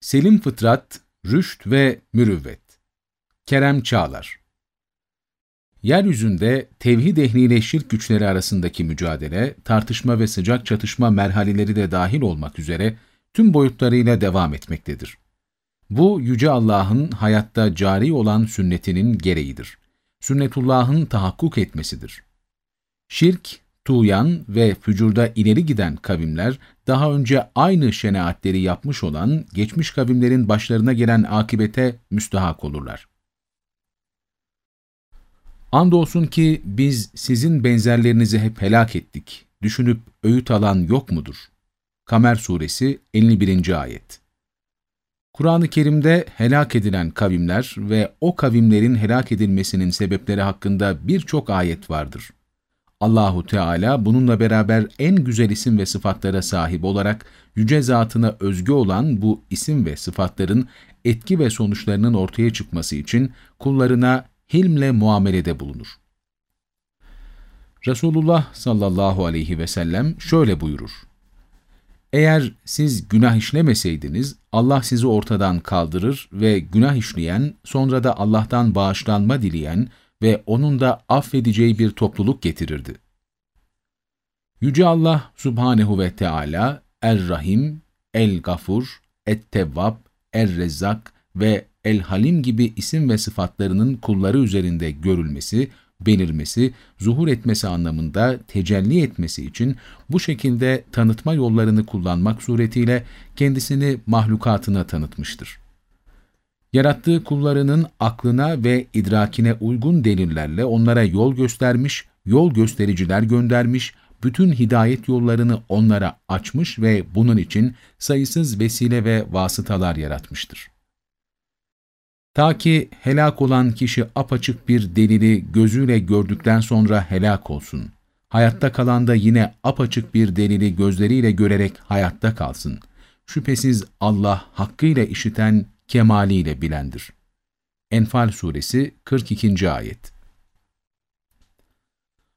Selim fıtrat, rüşt ve mürüvvet. Kerem Çağlar Yeryüzünde tevhid ehliyle şirk güçleri arasındaki mücadele, tartışma ve sıcak çatışma merhaleleri de dahil olmak üzere tüm boyutlarıyla devam etmektedir. Bu, Yüce Allah'ın hayatta cari olan sünnetinin gereğidir. Sünnetullah'ın tahakkuk etmesidir. Şirk, tuğyan ve fücurda ileri giden kavimler, daha önce aynı şenaatleri yapmış olan geçmiş kavimlerin başlarına gelen akibete müstahak olurlar. Andolsun ki biz sizin benzerlerinizi hep helak ettik. Düşünüp öğüt alan yok mudur? Kamer Suresi 51. Ayet Kur'an-ı Kerim'de helak edilen kavimler ve o kavimlerin helak edilmesinin sebepleri hakkında birçok ayet vardır. Allahu Teala bununla beraber en güzel isim ve sıfatlara sahip olarak yüce zatına özgü olan bu isim ve sıfatların etki ve sonuçlarının ortaya çıkması için kullarına hilmle muamelede bulunur. Resulullah sallallahu aleyhi ve sellem şöyle buyurur. Eğer siz günah işlemeseydiniz, Allah sizi ortadan kaldırır ve günah işleyen, sonra da Allah'tan bağışlanma dileyen ve O'nun da affedeceği bir topluluk getirirdi. Yüce Allah subhanehu ve Teala Er-Rahim, El-Gafur, Et-Tevvab, Er-Rezzak ve El-Halim gibi isim ve sıfatlarının kulları üzerinde görülmesi, belirmesi, zuhur etmesi anlamında tecelli etmesi için bu şekilde tanıtma yollarını kullanmak suretiyle kendisini mahlukatına tanıtmıştır. Yarattığı kullarının aklına ve idrakine uygun delillerle onlara yol göstermiş, yol göstericiler göndermiş, bütün hidayet yollarını onlara açmış ve bunun için sayısız vesile ve vasıtalar yaratmıştır. Ta ki helak olan kişi apaçık bir delili gözüyle gördükten sonra helak olsun. Hayatta kalan da yine apaçık bir delili gözleriyle görerek hayatta kalsın. Şüphesiz Allah hakkıyla işiten, kemaliyle bilendir. Enfal Suresi 42. Ayet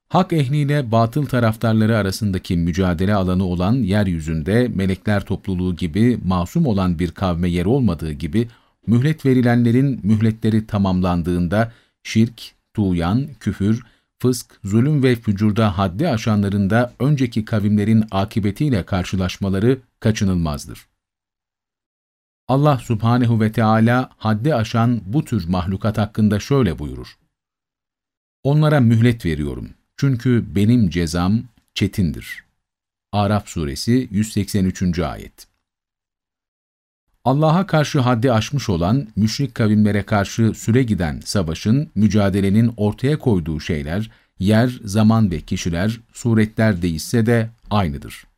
Hak ehliyle batıl taraftarları arasındaki mücadele alanı olan yeryüzünde melekler topluluğu gibi masum olan bir kavme yer olmadığı gibi mühlet verilenlerin mühletleri tamamlandığında şirk, tuğyan, küfür, fısk, zulüm ve fücurda haddi aşanların da önceki kavimlerin akibetiyle karşılaşmaları kaçınılmazdır. Allah subhanehu ve Teala haddi aşan bu tür mahlukat hakkında şöyle buyurur. Onlara mühlet veriyorum. Çünkü benim cezam çetindir. Araf suresi 183. ayet Allah'a karşı haddi aşmış olan, müşrik kavimlere karşı süre giden savaşın, mücadelenin ortaya koyduğu şeyler, yer, zaman ve kişiler, suretler değişse de aynıdır.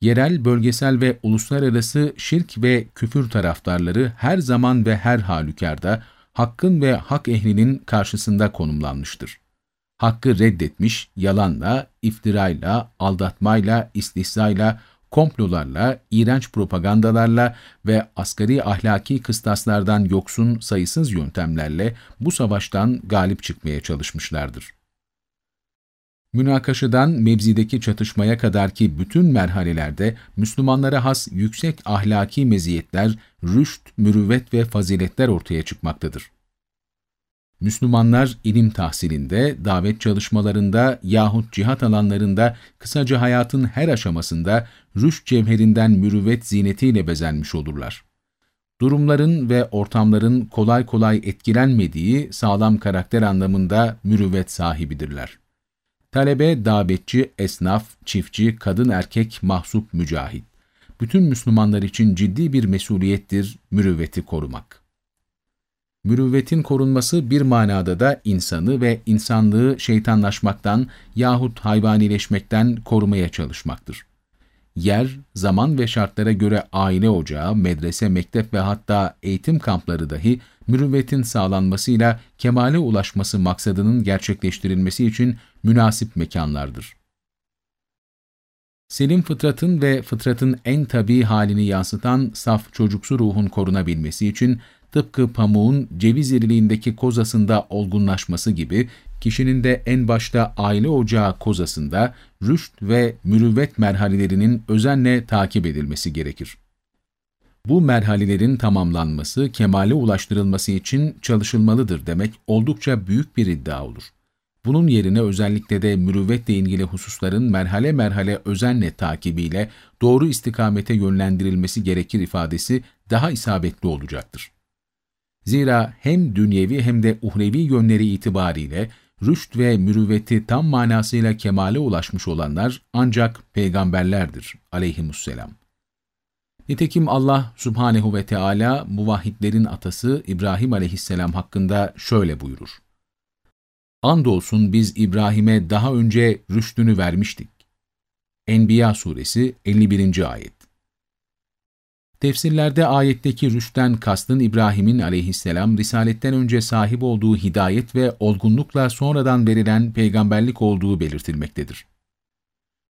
Yerel, bölgesel ve uluslararası şirk ve küfür taraftarları her zaman ve her halükarda hakkın ve hak ehlinin karşısında konumlanmıştır. Hakkı reddetmiş, yalanla, iftirayla, aldatmayla, istihzayla, komplolarla, iğrenç propagandalarla ve asgari ahlaki kıstaslardan yoksun sayısız yöntemlerle bu savaştan galip çıkmaya çalışmışlardır. Münakaşadan mevzideki çatışmaya kadar ki bütün merhalelerde Müslümanlara has yüksek ahlaki meziyetler, rüşt, mürüvvet ve faziletler ortaya çıkmaktadır. Müslümanlar ilim tahsilinde, davet çalışmalarında yahut cihat alanlarında, kısaca hayatın her aşamasında rüşt cevherinden mürüvvet zinetiyle bezenmiş olurlar. Durumların ve ortamların kolay kolay etkilenmediği sağlam karakter anlamında mürüvvet sahibidirler. Talebe, davetçi, esnaf, çiftçi, kadın erkek, mahsup, mücahit. Bütün Müslümanlar için ciddi bir mesuliyettir mürüvveti korumak. Mürüvvetin korunması bir manada da insanı ve insanlığı şeytanlaşmaktan yahut hayvanileşmekten korumaya çalışmaktır. Yer, zaman ve şartlara göre aile ocağı, medrese, mektep ve hatta eğitim kampları dahi mürüvvetin sağlanmasıyla kemale ulaşması maksadının gerçekleştirilmesi için münasip mekanlardır. Selim fıtratın ve fıtratın en tabii halini yansıtan saf çocuksu ruhun korunabilmesi için tıpkı pamuğun ceviz iriliğindeki kozasında olgunlaşması gibi, kişinin de en başta aile ocağı kozasında rüşt ve mürüvvet merhalelerinin özenle takip edilmesi gerekir. Bu merhalelerin tamamlanması, kemale ulaştırılması için çalışılmalıdır demek oldukça büyük bir iddia olur. Bunun yerine özellikle de mürüvvetle ilgili hususların merhale merhale özenle takibiyle doğru istikamete yönlendirilmesi gerekir ifadesi daha isabetli olacaktır. Zira hem dünyevi hem de uhrevi yönleri itibariyle rüşt ve mürüvveti tam manasıyla kemale ulaşmış olanlar ancak peygamberlerdir aleyhimusselam. Nitekim Allah subhanehu ve Teala muvahhidlerin atası İbrahim aleyhisselam hakkında şöyle buyurur. Andolsun biz İbrahim'e daha önce rüştünü vermiştik. Enbiya suresi 51. ayet Tefsirlerde ayetteki rüşten kastın İbrahim'in aleyhisselam risaletten önce sahip olduğu hidayet ve olgunlukla sonradan verilen peygamberlik olduğu belirtilmektedir.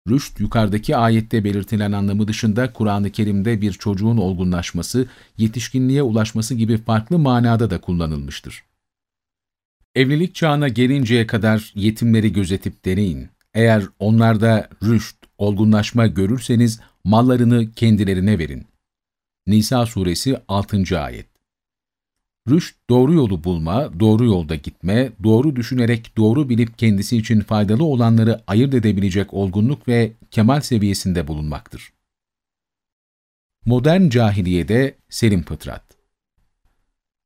Rüşt, yukarıdaki ayette belirtilen anlamı dışında Kur'an-ı Kerim'de bir çocuğun olgunlaşması, yetişkinliğe ulaşması gibi farklı manada da kullanılmıştır. Evlilik çağına gelinceye kadar yetimleri gözetip deneyin. Eğer onlarda rüşt, olgunlaşma görürseniz mallarını kendilerine verin. Nisa suresi 6. ayet Rüşt, doğru yolu bulma, doğru yolda gitme, doğru düşünerek doğru bilip kendisi için faydalı olanları ayırt edebilecek olgunluk ve kemal seviyesinde bulunmaktır. Modern cahiliyede selim fıtrat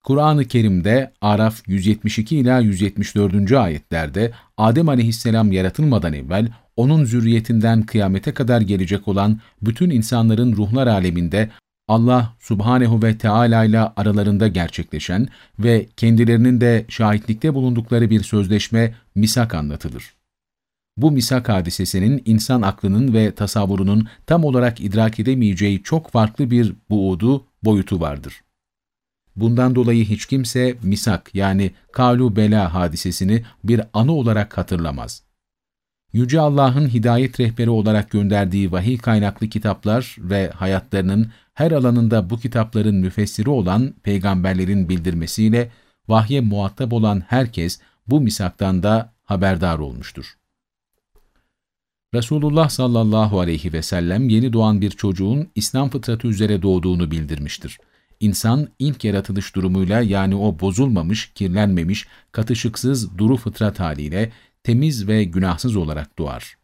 Kur'an-ı Kerim'de Araf 172 ila 174. ayetlerde Adem aleyhisselam yaratılmadan evvel onun zürriyetinden kıyamete kadar gelecek olan bütün insanların ruhlar aleminde Allah subhanehu ve Teala ile aralarında gerçekleşen ve kendilerinin de şahitlikte bulundukları bir sözleşme misak anlatılır. Bu misak hadisesinin insan aklının ve tasavvurunun tam olarak idrak edemeyeceği çok farklı bir buudu, boyutu vardır. Bundan dolayı hiç kimse misak yani kalu bela hadisesini bir anı olarak hatırlamaz. Yüce Allah'ın hidayet rehberi olarak gönderdiği vahiy kaynaklı kitaplar ve hayatlarının her alanında bu kitapların müfessiri olan peygamberlerin bildirmesiyle vahye muhatap olan herkes bu misaktan da haberdar olmuştur. Resulullah sallallahu aleyhi ve sellem yeni doğan bir çocuğun İslam fıtratı üzere doğduğunu bildirmiştir. İnsan ilk yaratılış durumuyla yani o bozulmamış, kirlenmemiş, katışıksız duru fıtrat haliyle temiz ve günahsız olarak doğar.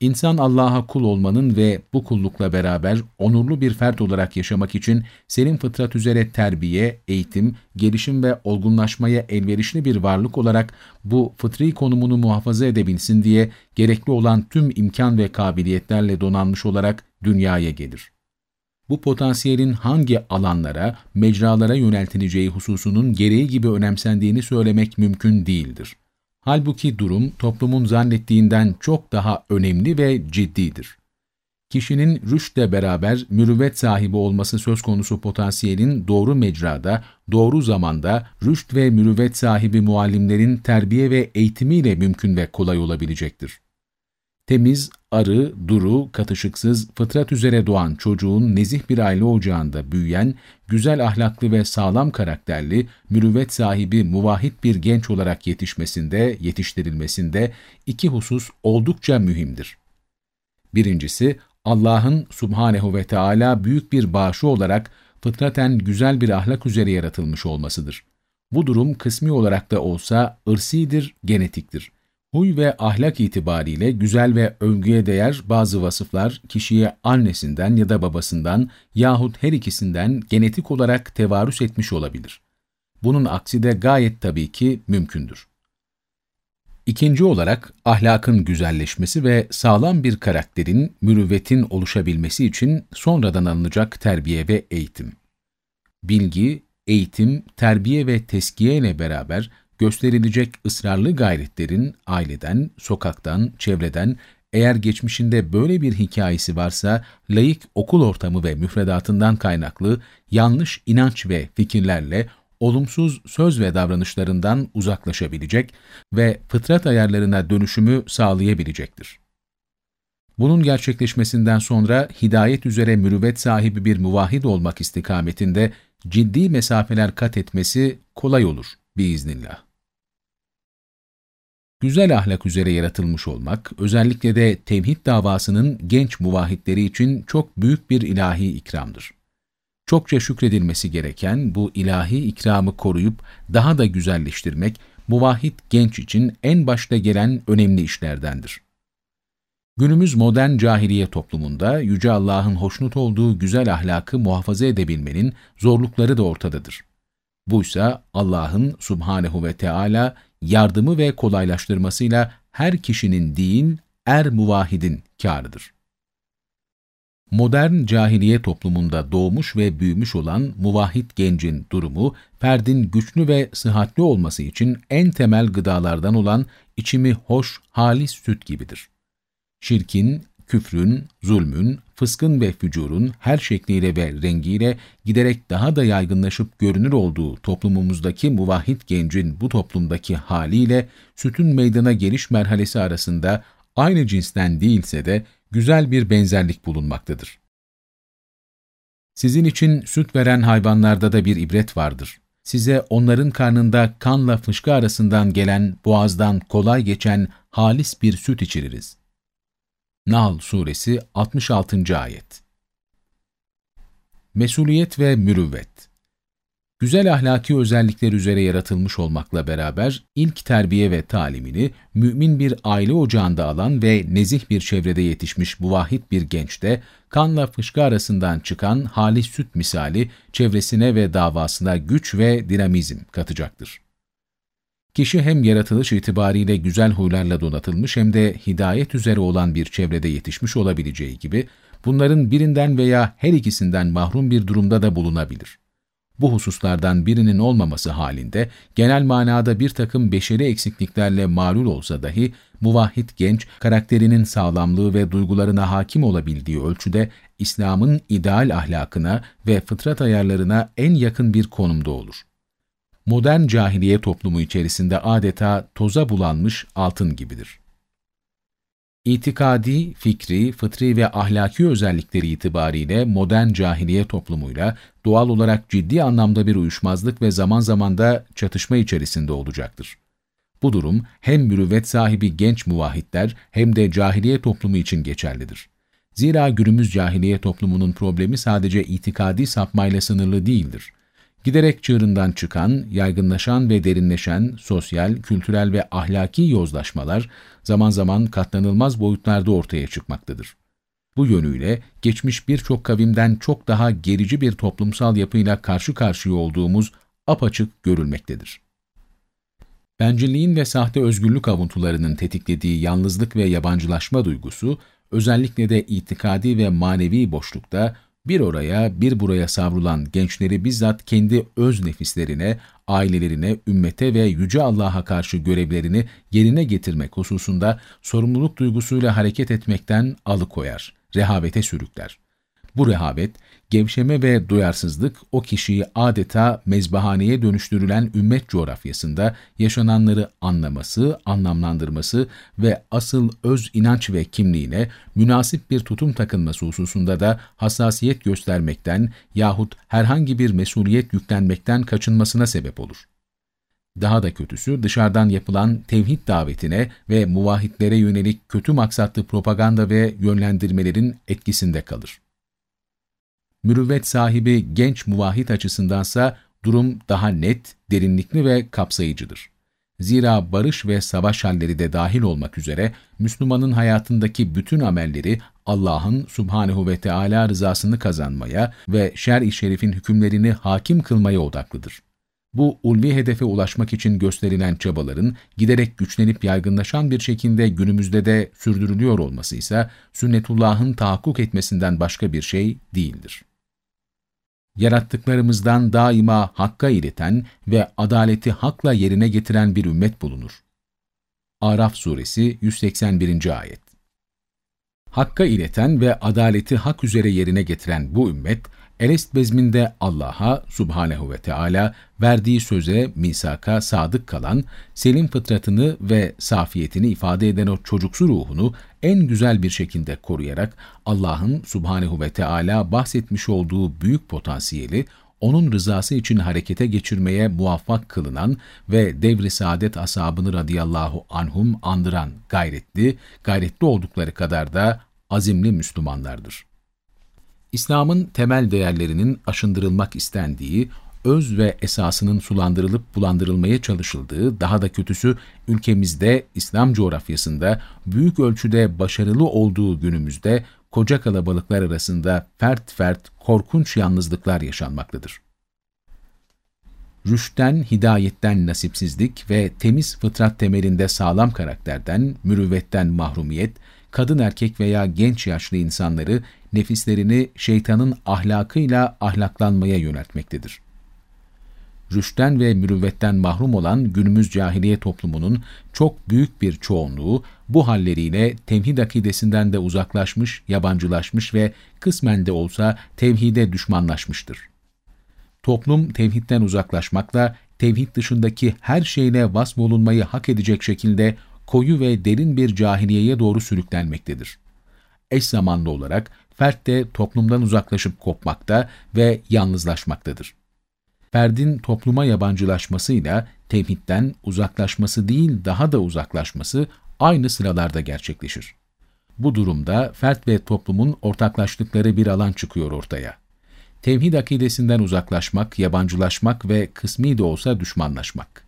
İnsan Allah'a kul olmanın ve bu kullukla beraber onurlu bir fert olarak yaşamak için senin fıtrat üzere terbiye, eğitim, gelişim ve olgunlaşmaya elverişli bir varlık olarak bu fıtri konumunu muhafaza edebilsin diye gerekli olan tüm imkan ve kabiliyetlerle donanmış olarak dünyaya gelir. Bu potansiyelin hangi alanlara, mecralara yöneltileceği hususunun gereği gibi önemsendiğini söylemek mümkün değildir. Halbuki durum toplumun zannettiğinden çok daha önemli ve ciddidir. Kişinin rüştle beraber mürüvvet sahibi olması söz konusu potansiyelin doğru mecrada, doğru zamanda rüşt ve mürüvvet sahibi muallimlerin terbiye ve eğitimiyle mümkün ve kolay olabilecektir. Temiz, arı, duru, katışıksız, fıtrat üzere doğan çocuğun nezih bir aile ocağında büyüyen, güzel ahlaklı ve sağlam karakterli, mürüvvet sahibi muvahhid bir genç olarak yetişmesinde, yetiştirilmesinde iki husus oldukça mühimdir. Birincisi, Allah'ın subhanehu ve Teala büyük bir bağışı olarak fıtraten güzel bir ahlak üzere yaratılmış olmasıdır. Bu durum kısmi olarak da olsa ırsidir, genetiktir. Huy ve ahlak itibariyle güzel ve övgüye değer bazı vasıflar kişiye annesinden ya da babasından yahut her ikisinden genetik olarak tevarüs etmiş olabilir. Bunun aksi de gayet tabii ki mümkündür. İkinci olarak ahlakın güzelleşmesi ve sağlam bir karakterin, mürüvvetin oluşabilmesi için sonradan alınacak terbiye ve eğitim. Bilgi, eğitim, terbiye ve teskiye ile beraber gösterilecek ısrarlı gayretlerin aileden, sokaktan, çevreden, eğer geçmişinde böyle bir hikayesi varsa, layık okul ortamı ve müfredatından kaynaklı yanlış inanç ve fikirlerle olumsuz söz ve davranışlarından uzaklaşabilecek ve fıtrat ayarlarına dönüşümü sağlayabilecektir. Bunun gerçekleşmesinden sonra hidayet üzere mürüvvet sahibi bir muvahhid olmak istikametinde ciddi mesafeler kat etmesi kolay olur biiznillah. Güzel ahlak üzere yaratılmış olmak, özellikle de tevhid davasının genç muvahhidleri için çok büyük bir ilahi ikramdır. Çokça şükredilmesi gereken bu ilahi ikramı koruyup daha da güzelleştirmek, muvahhid genç için en başta gelen önemli işlerdendir. Günümüz modern cahiliye toplumunda Yüce Allah'ın hoşnut olduğu güzel ahlakı muhafaza edebilmenin zorlukları da ortadadır. Buysa Allah'ın subhanehu ve Teala yardımı ve kolaylaştırmasıyla her kişinin değil, er muvahidin kârıdır. Modern cahiliye toplumunda doğmuş ve büyümüş olan muvahhid gencin durumu, ferdin güçlü ve sıhhatli olması için en temel gıdalardan olan içimi hoş, halis süt gibidir. Şirkin, küfrün, zulmün, fıskın ve fücurun her şekliyle ve rengiyle giderek daha da yaygınlaşıp görünür olduğu toplumumuzdaki muvahhid gencin bu toplumdaki haliyle sütün meydana geliş merhalesi arasında aynı cinsten değilse de güzel bir benzerlik bulunmaktadır. Sizin için süt veren hayvanlarda da bir ibret vardır. Size onların karnında kanla fışkı arasından gelen, boğazdan kolay geçen halis bir süt içiririz. Nahl Suresi 66. Ayet Mesuliyet ve mürüvvet Güzel ahlaki özellikler üzere yaratılmış olmakla beraber ilk terbiye ve talimini mümin bir aile ocağında alan ve nezih bir çevrede yetişmiş bu vahid bir gençte kanla fışkı arasından çıkan halis süt misali çevresine ve davasına güç ve dinamizm katacaktır. Kişi hem yaratılış itibariyle güzel huylarla donatılmış hem de hidayet üzere olan bir çevrede yetişmiş olabileceği gibi bunların birinden veya her ikisinden mahrum bir durumda da bulunabilir. Bu hususlardan birinin olmaması halinde genel manada bir takım beşeri eksikliklerle mağlul olsa dahi muvahhid genç karakterinin sağlamlığı ve duygularına hakim olabildiği ölçüde İslam'ın ideal ahlakına ve fıtrat ayarlarına en yakın bir konumda olur. Modern cahiliye toplumu içerisinde adeta toza bulanmış altın gibidir itikadi, fikri, fıtri ve ahlaki özellikleri itibariyle modern cahiliye toplumuyla doğal olarak ciddi anlamda bir uyuşmazlık ve zaman zaman da çatışma içerisinde olacaktır. Bu durum hem mürüvvet sahibi genç muvahhidler hem de cahiliye toplumu için geçerlidir. Zira günümüz cahiliye toplumunun problemi sadece itikadi sapmayla sınırlı değildir giderek çığırından çıkan, yaygınlaşan ve derinleşen sosyal, kültürel ve ahlaki yozlaşmalar zaman zaman katlanılmaz boyutlarda ortaya çıkmaktadır. Bu yönüyle geçmiş birçok kavimden çok daha gerici bir toplumsal yapıyla karşı karşıya olduğumuz apaçık görülmektedir. Bencilliğin ve sahte özgürlük avuntularının tetiklediği yalnızlık ve yabancılaşma duygusu, özellikle de itikadi ve manevi boşlukta bir oraya bir buraya savrulan gençleri bizzat kendi öz nefislerine, ailelerine, ümmete ve Yüce Allah'a karşı görevlerini yerine getirmek hususunda sorumluluk duygusuyla hareket etmekten alıkoyar, rehavete sürükler. Bu rehavet, gevşeme ve duyarsızlık o kişiyi adeta mezbahaneye dönüştürülen ümmet coğrafyasında yaşananları anlaması, anlamlandırması ve asıl öz inanç ve kimliğine münasip bir tutum takınması hususunda da hassasiyet göstermekten yahut herhangi bir mesuliyet yüklenmekten kaçınmasına sebep olur. Daha da kötüsü dışarıdan yapılan tevhid davetine ve muvahhitlere yönelik kötü maksatlı propaganda ve yönlendirmelerin etkisinde kalır mürüvvet sahibi genç muvahhid açısındansa durum daha net, derinlikli ve kapsayıcıdır. Zira barış ve savaş halleri de dahil olmak üzere Müslümanın hayatındaki bütün amelleri Allah'ın subhanehu ve Teala rızasını kazanmaya ve şer-i şerifin hükümlerini hakim kılmaya odaklıdır. Bu ulvi hedefe ulaşmak için gösterilen çabaların giderek güçlenip yaygınlaşan bir şekilde günümüzde de sürdürülüyor olması ise sünnetullah'ın tahakkuk etmesinden başka bir şey değildir yarattıklarımızdan daima hakka ileten ve adaleti hakla yerine getiren bir ümmet bulunur. Araf Suresi 181. Ayet Hakka ileten ve adaleti hak üzere yerine getiren bu ümmet, Elest bezminde Allah'a subhanehu ve Teala verdiği söze, misaka sadık kalan, selim fıtratını ve safiyetini ifade eden o çocuksu ruhunu en güzel bir şekilde koruyarak Allah'ın subhanehu ve Teala bahsetmiş olduğu büyük potansiyeli onun rızası için harekete geçirmeye muvaffak kılınan ve devri saadet asabını radıyallahu anhum andıran gayretli, gayretli oldukları kadar da azimli Müslümanlardır. İslam'ın temel değerlerinin aşındırılmak istendiği, öz ve esasının sulandırılıp bulandırılmaya çalışıldığı, daha da kötüsü ülkemizde, İslam coğrafyasında büyük ölçüde başarılı olduğu günümüzde koca kalabalıklar arasında fert fert korkunç yalnızlıklar yaşanmaktadır. Rüşten, hidayetten nasipsizlik ve temiz fıtrat temelinde sağlam karakterden, mürüvvetten mahrumiyet, kadın erkek veya genç yaşlı insanları nefislerini şeytanın ahlakıyla ahlaklanmaya yöneltmektedir. Rüşten ve mürüvvetten mahrum olan günümüz cahiliye toplumunun çok büyük bir çoğunluğu bu halleriyle tevhid akidesinden de uzaklaşmış, yabancılaşmış ve kısmen de olsa tevhide düşmanlaşmıştır. Toplum tevhidden uzaklaşmakla tevhid dışındaki her şeyle vasbolunmayı hak edecek şekilde koyu ve derin bir cahiliyeye doğru sürüklenmektedir. Eş zamanlı olarak fert de toplumdan uzaklaşıp kopmakta ve yalnızlaşmaktadır. Ferdin topluma yabancılaşmasıyla tevhidden uzaklaşması değil daha da uzaklaşması aynı sıralarda gerçekleşir. Bu durumda fert ve toplumun ortaklaştıkları bir alan çıkıyor ortaya. Tevhid akidesinden uzaklaşmak, yabancılaşmak ve kısmi de olsa düşmanlaşmak.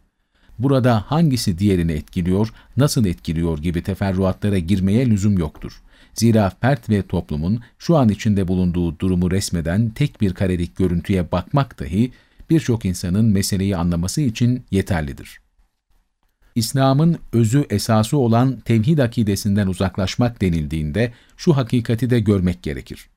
Burada hangisi diğerini etkiliyor, nasıl etkiliyor gibi teferruatlara girmeye lüzum yoktur. Zira fert ve toplumun şu an içinde bulunduğu durumu resmeden tek bir karelik görüntüye bakmak dahi birçok insanın meseleyi anlaması için yeterlidir. İslam'ın özü esası olan tevhid akidesinden uzaklaşmak denildiğinde şu hakikati de görmek gerekir.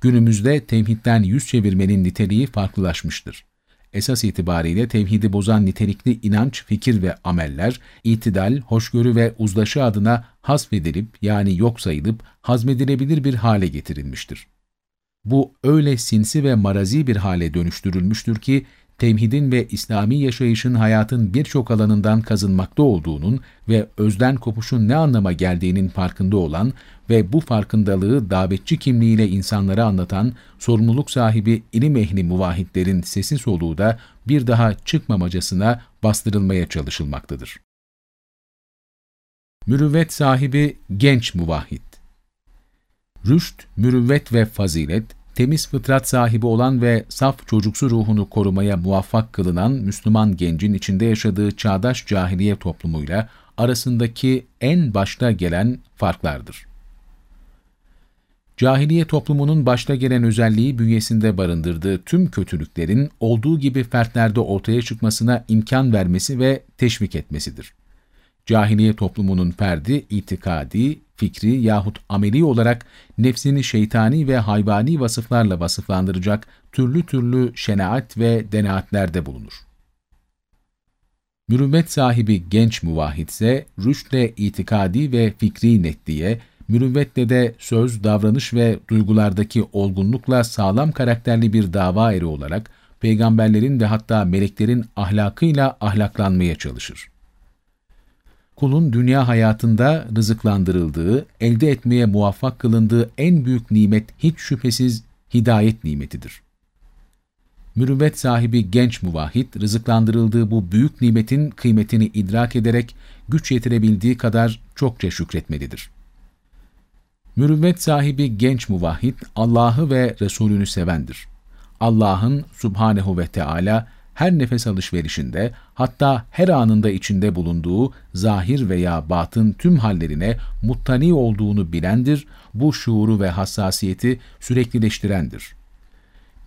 Günümüzde tevhidden yüz çevirmenin niteliği farklılaşmıştır. Esas itibariyle tevhidi bozan nitelikli inanç, fikir ve ameller, itidal, hoşgörü ve uzlaşı adına hasfedilip yani yok sayılıp hazmedilebilir bir hale getirilmiştir. Bu öyle sinsi ve marazi bir hale dönüştürülmüştür ki, tevhidin ve İslami yaşayışın hayatın birçok alanından kazınmakta olduğunun ve özden kopuşun ne anlama geldiğinin farkında olan ve bu farkındalığı davetçi kimliğiyle insanlara anlatan sorumluluk sahibi ilim ehli muvahitlerin sesi soluğu da bir daha çıkmamacasına bastırılmaya çalışılmaktadır. Mürüvvet sahibi genç muvahhid Rüşt, mürüvvet ve fazilet, temiz fıtrat sahibi olan ve saf çocuksu ruhunu korumaya muvaffak kılınan Müslüman gencin içinde yaşadığı çağdaş cahiliye toplumuyla arasındaki en başta gelen farklardır. Cahiliye toplumunun başta gelen özelliği bünyesinde barındırdığı tüm kötülüklerin olduğu gibi fertlerde ortaya çıkmasına imkan vermesi ve teşvik etmesidir. Cahiliye toplumunun ferdi, itikadi, fikri yahut ameli olarak nefsini şeytani ve hayvani vasıflarla vasıflandıracak türlü türlü şenaat ve denaatlerde bulunur. Mürüvvet sahibi genç muvahhid ise rüştle itikadi ve fikri netliğe, mürüvvetle de söz, davranış ve duygulardaki olgunlukla sağlam karakterli bir dava eri olarak peygamberlerin ve hatta meleklerin ahlakıyla ahlaklanmaya çalışır kulun dünya hayatında rızıklandırıldığı, elde etmeye muvaffak kılındığı en büyük nimet hiç şüphesiz hidayet nimetidir. Mürüvvet sahibi genç muvahhid, rızıklandırıldığı bu büyük nimetin kıymetini idrak ederek güç yetirebildiği kadar çokça şükretmelidir. Mürüvvet sahibi genç muvahhid, Allah'ı ve Resulünü sevendir. Allah'ın subhanehu ve Teala her nefes alışverişinde hatta her anında içinde bulunduğu zahir veya batın tüm hallerine muttani olduğunu bilendir, bu şuuru ve hassasiyeti süreklileştirendir.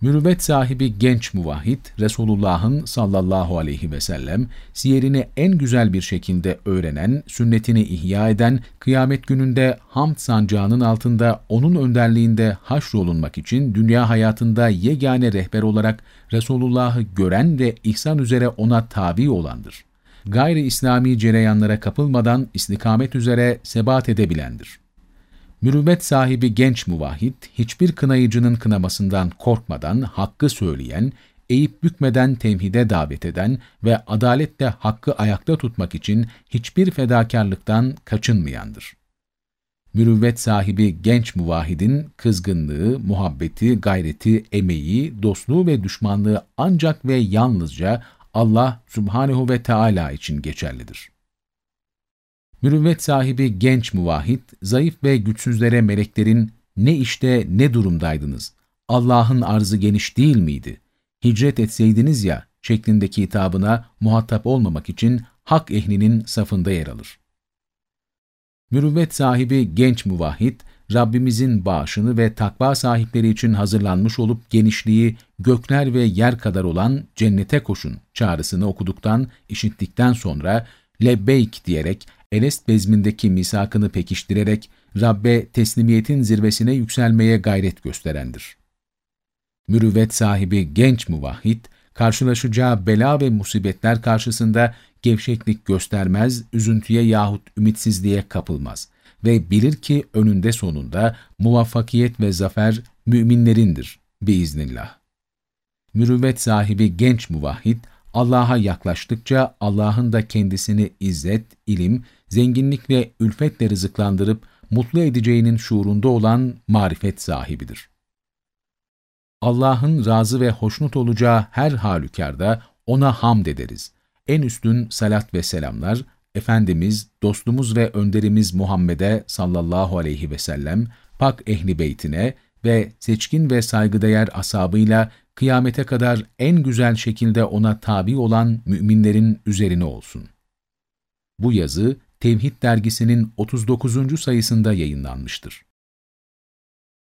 Mürüvvet sahibi genç muvahhid, Resulullah'ın sallallahu aleyhi ve sellem, siyerini en güzel bir şekilde öğrenen, sünnetini ihya eden, kıyamet gününde hamd sancağının altında onun önderliğinde haşrolunmak için dünya hayatında yegane rehber olarak Resulullah'ı gören ve ihsan üzere ona tabi olandır. Gayri İslami cereyanlara kapılmadan istikamet üzere sebat edebilendir. Mürüvvet sahibi genç muvahhid, hiçbir kınayıcının kınamasından korkmadan hakkı söyleyen, eğip bükmeden tevhide davet eden ve adaletle hakkı ayakta tutmak için hiçbir fedakarlıktan kaçınmayandır. Mürüvvet sahibi genç muvahidin kızgınlığı, muhabbeti, gayreti, emeği, dostluğu ve düşmanlığı ancak ve yalnızca Allah subhanehu ve Teala için geçerlidir. Mürüvvet sahibi genç muvahhid, zayıf ve güçsüzlere meleklerin ne işte ne durumdaydınız, Allah'ın arzı geniş değil miydi? Hicret etseydiniz ya şeklindeki hitabına muhatap olmamak için hak ehlinin safında yer alır. Mürüvvet sahibi genç muvahhid, Rabbimizin bağışını ve takva sahipleri için hazırlanmış olup genişliği gökler ve yer kadar olan cennete koşun çağrısını okuduktan, işittikten sonra lebbeyk diyerek Elest bezmindeki misakını pekiştirerek Rabbe teslimiyetin zirvesine yükselmeye gayret gösterendir. Mürüvvet sahibi genç muvahhid, karşılaşacağı bela ve musibetler karşısında gevşeklik göstermez, üzüntüye yahut ümitsizliğe kapılmaz ve bilir ki önünde sonunda muvaffakiyet ve zafer müminlerindir biiznillah. Mürüvvet sahibi genç muvahhid, Allah'a yaklaştıkça Allah'ın da kendisini izzet, ilim, zenginlik ve ülfetle rızıklandırıp mutlu edeceğinin şuurunda olan marifet sahibidir. Allah'ın razı ve hoşnut olacağı her halükarda ona hamd ederiz. En üstün salat ve selamlar, Efendimiz, dostumuz ve önderimiz Muhammed'e sallallahu aleyhi ve sellem, pak ehli beytine ve seçkin ve saygıdeğer asabıyla kıyamete kadar en güzel şekilde ona tabi olan müminlerin üzerine olsun. Bu yazı Tevhid dergisinin 39. sayısında yayınlanmıştır.